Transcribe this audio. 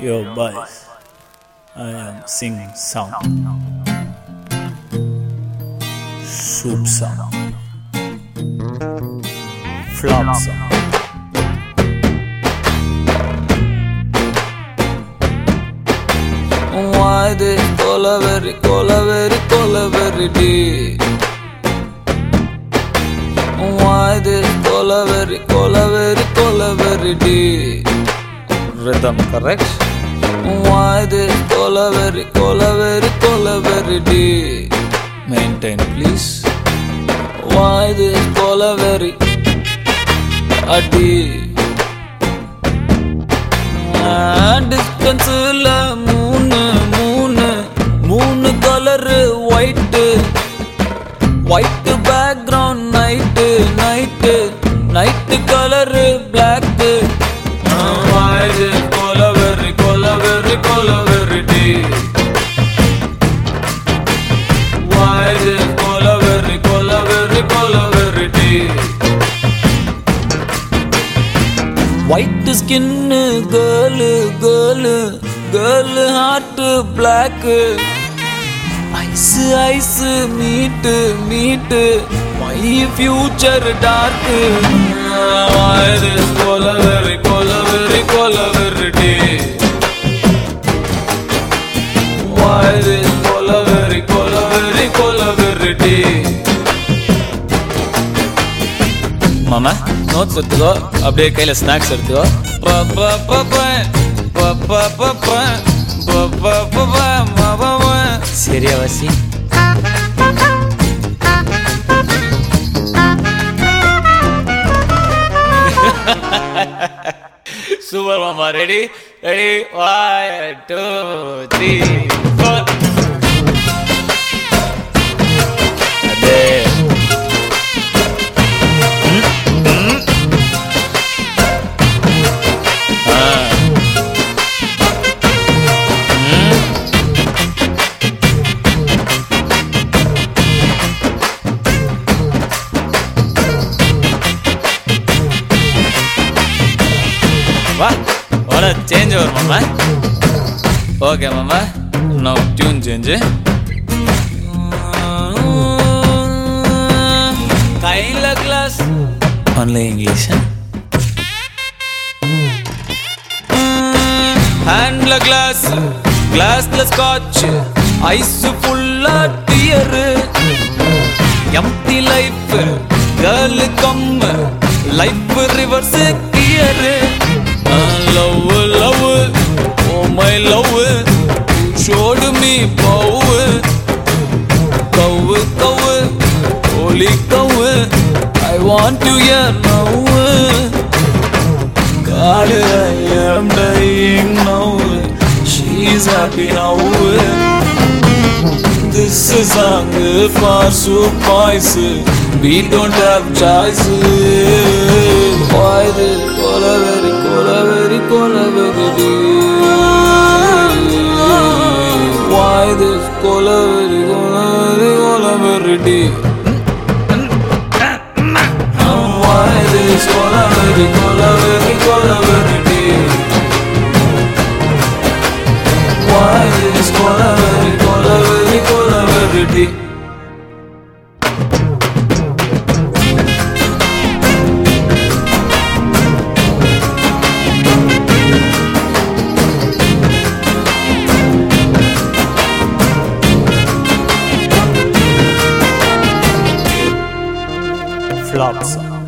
your voice. I am singing song. Soup song. Flop song. Why this collavery, collavery, collavery day? Why this collavery, collavery, collavery day? Rhythm correct? உது கொலவெறி கொலவெறி கொலவெறி டி. Maintain please வாயுது கொலவெறி அடி. டிஸ்டன்ஸில் மூணு மூணு மூணு colour white white background night night night colour black வாயுது skin girl girl girl heart black. Eyes eyes meet meet. My future torque வாயுது கொலவெறி கொலவெறி கொலவெறி வாயுது கொலவெறி கொலவெறி கொலவெறி மாமா நோட்ஸ் எடுத்துக்கோ. அப்படியே கையில் ஸ்நாக்ஸ் எடுத்துக்கோ. Сериал осень. Super Mama, ready? Ready? One, two, three, four. மாமா. வர change வரும் மாமா. ஓகே மாமா. நோ டியூன் சேஞ்சு கையில் கிளாஸ் ஒன்லி இங்கிலீஷ் ஹேண்ட்ல கிளாஸ் கிளாஸ்ல ஸ்காட்ச் ஐஸ் ஃபுல்லா dear empty life girl come life reverse gear love love oh my love showed me பவு கவு கவு holy கவு i want to hear now God, I am dying now. She's happy now. This is song for soup. We don't have choice. Why this ready. flops.